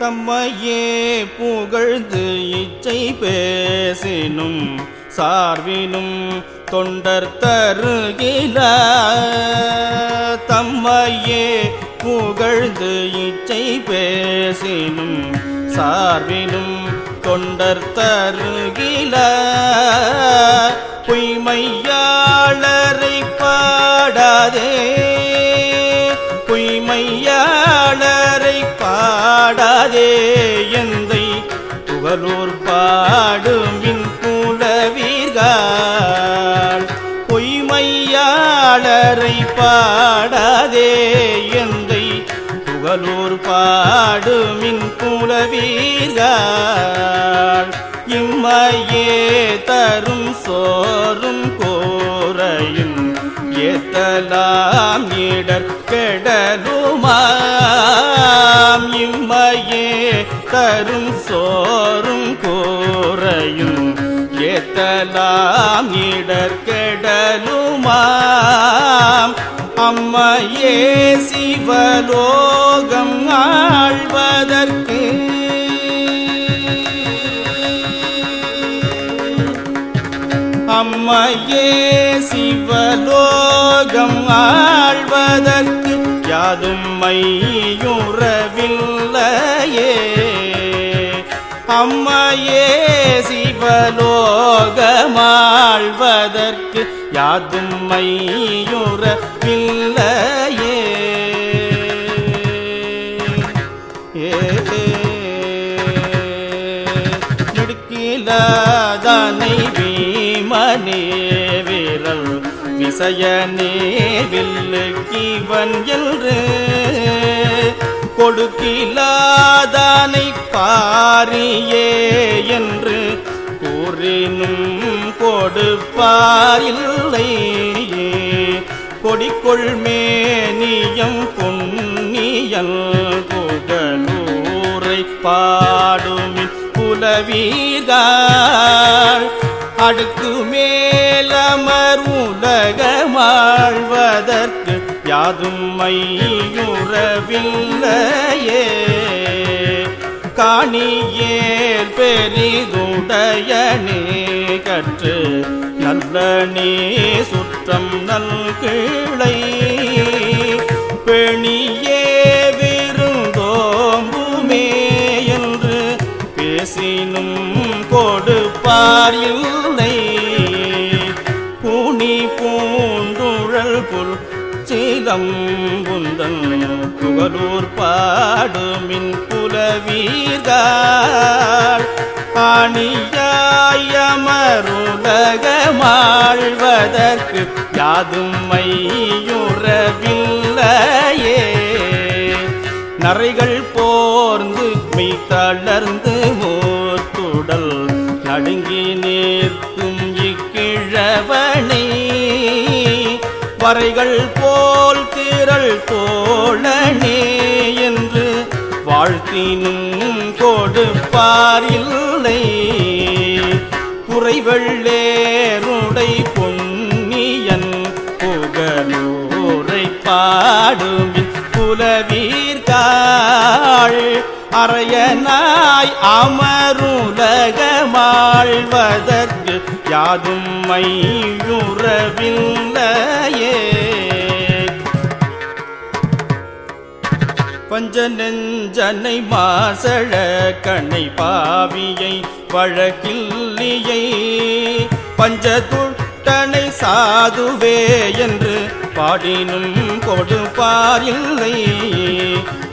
தம்மையே புகழ்ந்து இச்சை பேசினும் சார்வினும் தொண்டர் தருகில. தம்மையே புகழ்ந்து இச்சை பேசினும் சார்வினும் தொண்டர் தருகில. பொய்மையாளரை பாடாதே பொய்மையா பாடாதே எந்தை புகழோர் பாடும் மின் புலவீர்கள் பொய்மையாளரை பாடாதே எந்தை புகழோர் பாடும் மின் புலவீர்கள் இம்மையே தரும் சோறும் கோரையும் ஏத்தலாம் இடர் இம்மையே தரும் சோறும் கோரையும் ஏத்தலாம் இடர்கடலுமாம். அம்மையே சிவலோகம் ஆழ்வதற்கு. அம்மையே சிவலோகம் ஆழ்வதற்கு. யாதும் மையுறவில் அம்மையே அம்மையே சிவலோகமாழ்வதற்கு யாதும் மையுறவில்லையே ஏ வீமனே விரல் விசயனே வில்லுக்கிவன் என்று கொடுக்கிலாதானை பாரியே என்று கூறினும் கொடுப்பாரில்லை கொடிக்கொள் மேனியம் பொன்னியல் புகழூரை பாடுமின் புலவீர்கள் அடுக்கு மேலமர் உலகமாழ்வதற்கு யாதும் மையுறவில்லையே காணியேல் பெரிதுடையனே. கற்று நல்ல நீ சுற்றம் நல்கிளை பெணியே விருந்தோம்புமே என்று பேசினும் கொடுப்பார் இல்லை. சீலம்புந்தன் புகழூர் பாடுமின் புலவீதாள் ஆணியாயமருலகமாழ்வதற்கு யாதும் மையுறவில்லையே. நரைகள் போர்ந்து மெய் தளர்ந்து மோர்த்துடல் நடுங்கி நிற்கும் இக்கிழவனை. வரைகள் போ திரள் தோழனே என்று வாழ்த்தினும் கொடுப்பாரில்லை குறைவள்ளேருடை பொன்னியன் புகழூரை பாடுமின் புலவீர்காள் அறையனாய் அமருலகமாழ்வதற்கு யாதும் மையுறவில்லையே. கொஞ்ச நெஞ்சனை மாசழ கண்ணை பாவியை வழக்கில்லியை. பஞ்சதுட்டனை சாதுவே என்று பாடினும் கொடுப்பார் இல்லை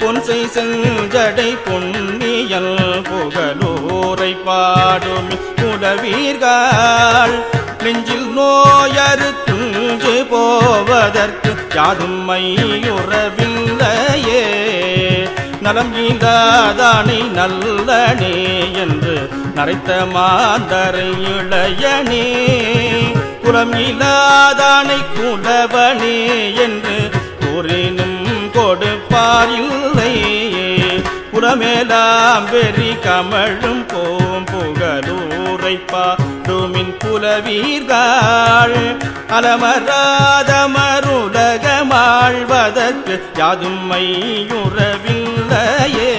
பொன்சை செஞ்சடை பொன்னியல் புகழூரை பாடும் புலவீர்கள். நெஞ்சில் நோயறு துஞ்சு போவதற்கு யாதும் மையுறவில்லையே. நலம் இல்லாதானை நல்லனே என்று நரைத்த மாந்தரை இளையனே. குலம் இல்லாதானை குலவனே என்று கூறினும் கொடுப்பார் இல்லை புறமேலாம் வெறி கமழும் போம் புகழூரை கொண்டுமின் புலவீர்கள் அலமராதமருலகமாழ்வதற்கு யாதும்மையுறவில்லையே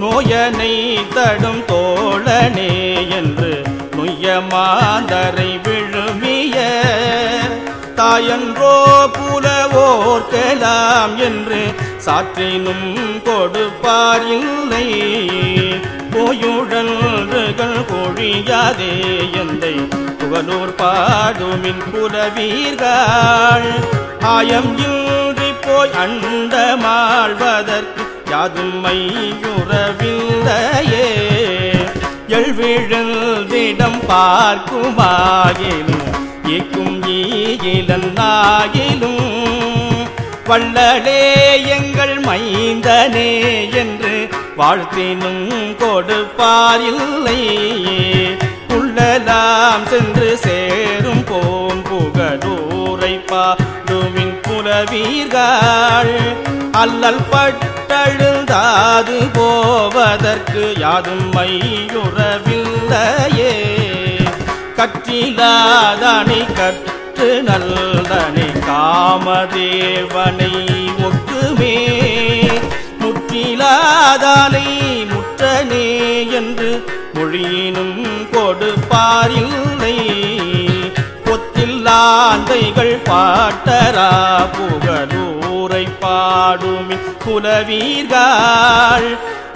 நோயனை தடும் தோழனே என்று நொய்ய மாந்தரை விழுமிய. தாயன்றோ புலவோர்க்கலாம் என்று சாற்றினும் கொடுப்பார் இல்லை. போயுழல்கள் பொழியாதே எந்தை புகழூர் பாடுமின் புலவீர்கள். ஆயம் இன்றி போய் அண்டமாழ்வதற்கு யாதும் மையுறவில்லையே. எழுவிழந்திடம் பார்க்குமாயிலும் இக்கும் ஈகிலன் வள்ளலே எங்கள் மைந்தனே என்று வாழ்த்தினும் கொடுப்பாரில்லை உள்ளலாம் சென்று சேரும் போம் புகழூரை பாடுவின் புலவீர்கள். அல்லல் பட்டழுந்தாது போவதற்கு யாதும் மையுறவில்லையே கற்றிலாதனை கற்று நல்லனை காமதேவனை ஒட்டுமே. முற்றிலாதானை முற்றனே என்று மொழியினும் கொடுப்பாரில்லை பொத்தில்லாந்தைகள் பாட்டரா புகழூரை பாடுமி புலவீர்கள்.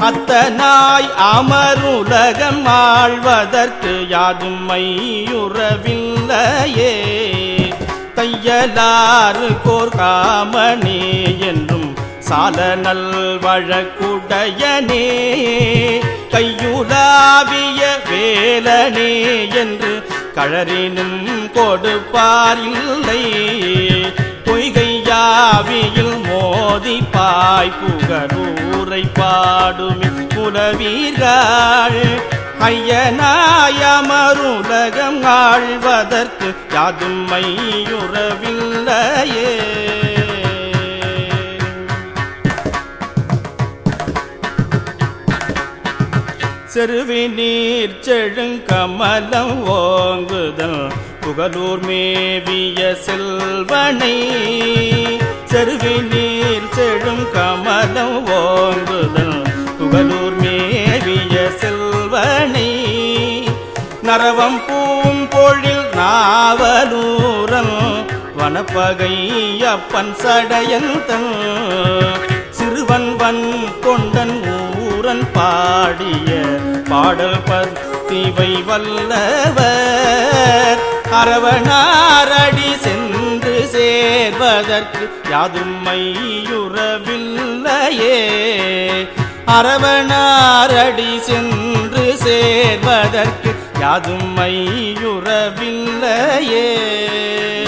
அத்தனாய் அமருலகம் ஆழ்வதற்கு யாதும் மையுறவில்லையே. தையலாறு கோர் காமனே சால நல்வழக்குடையனே கையுலாவிய வேலனே என்று கழறினும் கொடுப்பாரில்லை பொய்கையாவியில் மோதி பாய் புகரூரை பாடுமி புலவீர்கள் ஐயனாயமருலகம் ஆழ்வதற்கு யாதும் மையுறவில்லையே. செருவி நீர் செழுங்கமலம் ஓங்குதல் புகழூர் மேவிய செல்வனை. செருவி நீர் செழும் கமலம் ஓங்குதல் புகழூர் மேவிய செல்வனை. நரவம் பூம் பொழில் நாவலூரன் வனப்பகை அப்பன் சடையந்தன் சிறுவன் வன் கொண்டன் குரல் பாடிய பாடல் பத்திவை வல்லவர். அரவணாரடி சென்று சேர்வதற்கு யாதும் மையுறவில்லையே. அரவணாரடி சென்று சேர்வதற்கு யாதும் மையுறவில்லையே.